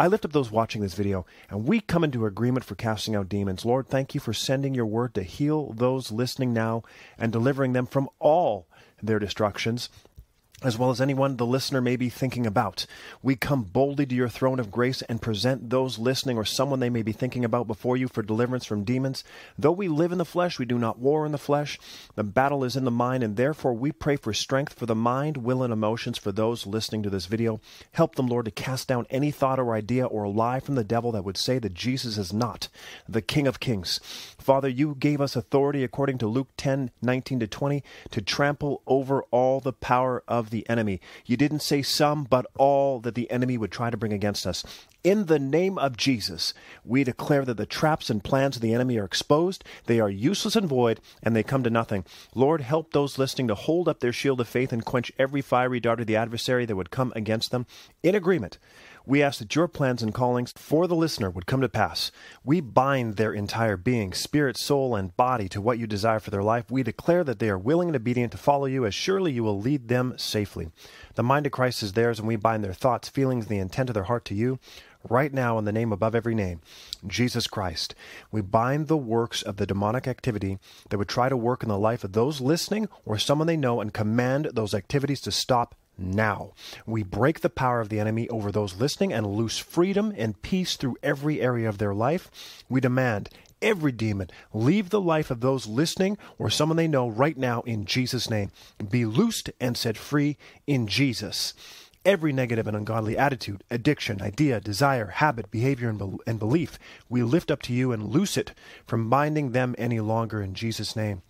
I lift up those watching this video, and we come into agreement for casting out demons. Lord, thank you for sending your word to heal those listening now and delivering them from all their destructions as well as anyone the listener may be thinking about. We come boldly to your throne of grace and present those listening or someone they may be thinking about before you for deliverance from demons. Though we live in the flesh, we do not war in the flesh. The battle is in the mind, and therefore we pray for strength for the mind, will, and emotions for those listening to this video. Help them, Lord, to cast down any thought or idea or lie from the devil that would say that Jesus is not the King of Kings. Father, you gave us authority according to Luke 10 19 to 20 to trample over all the power of the enemy. You didn't say some, but all that the enemy would try to bring against us. In the name of Jesus, we declare that the traps and plans of the enemy are exposed, they are useless and void, and they come to nothing. Lord, help those listening to hold up their shield of faith and quench every fiery dart of the adversary that would come against them. In agreement, we ask that your plans and callings for the listener would come to pass. We bind their entire being, spirit, soul, and body to what you desire for their life. We declare that they are willing and obedient to follow you, as surely you will lead them safely. The mind of Christ is theirs, and we bind their thoughts, feelings, and the intent of their heart to you right now in the name above every name, Jesus Christ. We bind the works of the demonic activity that would try to work in the life of those listening or someone they know and command those activities to stop now. We break the power of the enemy over those listening and loose freedom and peace through every area of their life. We demand every demon leave the life of those listening or someone they know right now in Jesus' name. Be loosed and set free in Jesus. Every negative and ungodly attitude, addiction, idea, desire, habit, behavior, and, be- and belief, we lift up to you and loose it from binding them any longer in Jesus' name.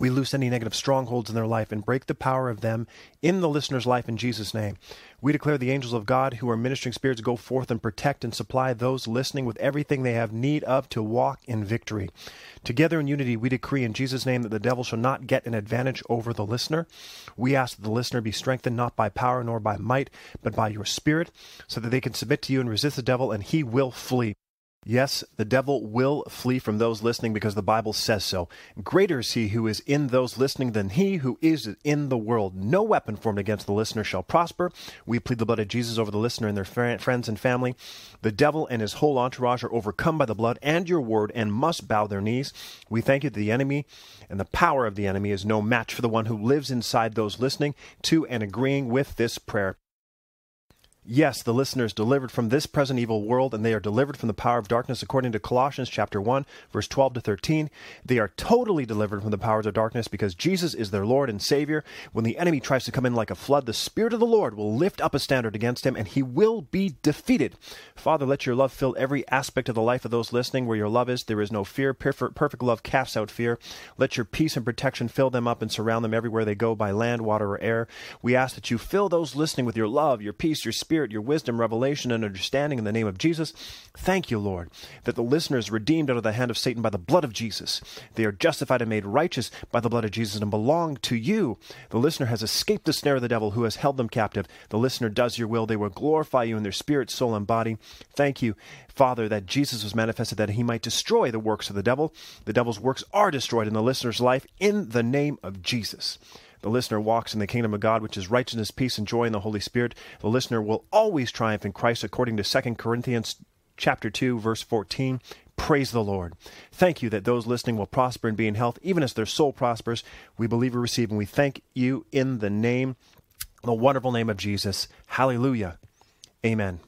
We loose any negative strongholds in their life and break the power of them in the listener's life in Jesus' name. We declare the angels of God who are ministering spirits go forth and protect and supply those listening with everything they have need of to walk in victory. Together in unity, we decree in Jesus' name that the devil shall not get an advantage over the listener. We ask that the listener be strengthened not by power nor by might, but by your spirit, so that they can submit to you and resist the devil, and he will flee. Yes, the devil will flee from those listening because the Bible says so. Greater is he who is in those listening than he who is in the world. No weapon formed against the listener shall prosper. We plead the blood of Jesus over the listener and their friends and family. The devil and his whole entourage are overcome by the blood and your word and must bow their knees. We thank you that the enemy and the power of the enemy is no match for the one who lives inside those listening to and agreeing with this prayer. Yes, the listener is delivered from this present evil world, and they are delivered from the power of darkness, according to Colossians chapter 1, verse 12 to 13. They are totally delivered from the powers of darkness because Jesus is their Lord and Savior. When the enemy tries to come in like a flood, the Spirit of the Lord will lift up a standard against him, and he will be defeated. Father, let your love fill every aspect of the life of those listening. Where your love is, there is no fear. Perfect love casts out fear. Let your peace and protection fill them up and surround them everywhere they go by land, water, or air. We ask that you fill those listening with your love, your peace, your spirit Spirit, your wisdom, revelation, and understanding in the name of Jesus. Thank you, Lord, that the listener is redeemed out of the hand of Satan by the blood of Jesus. They are justified and made righteous by the blood of Jesus and belong to you. The listener has escaped the snare of the devil who has held them captive. The listener does your will. They will glorify you in their spirit, soul, and body. Thank you, Father, that Jesus was manifested that he might destroy the works of the devil. The devil's works are destroyed in the listener's life in the name of Jesus the listener walks in the kingdom of God, which is righteousness, peace, and joy in the Holy Spirit, the listener will always triumph in Christ, according to 2 Corinthians chapter 2, verse 14. Praise the Lord. Thank you that those listening will prosper and be in health, even as their soul prospers. We believe we receive, and we thank you in the name, the wonderful name of Jesus. Hallelujah. Amen.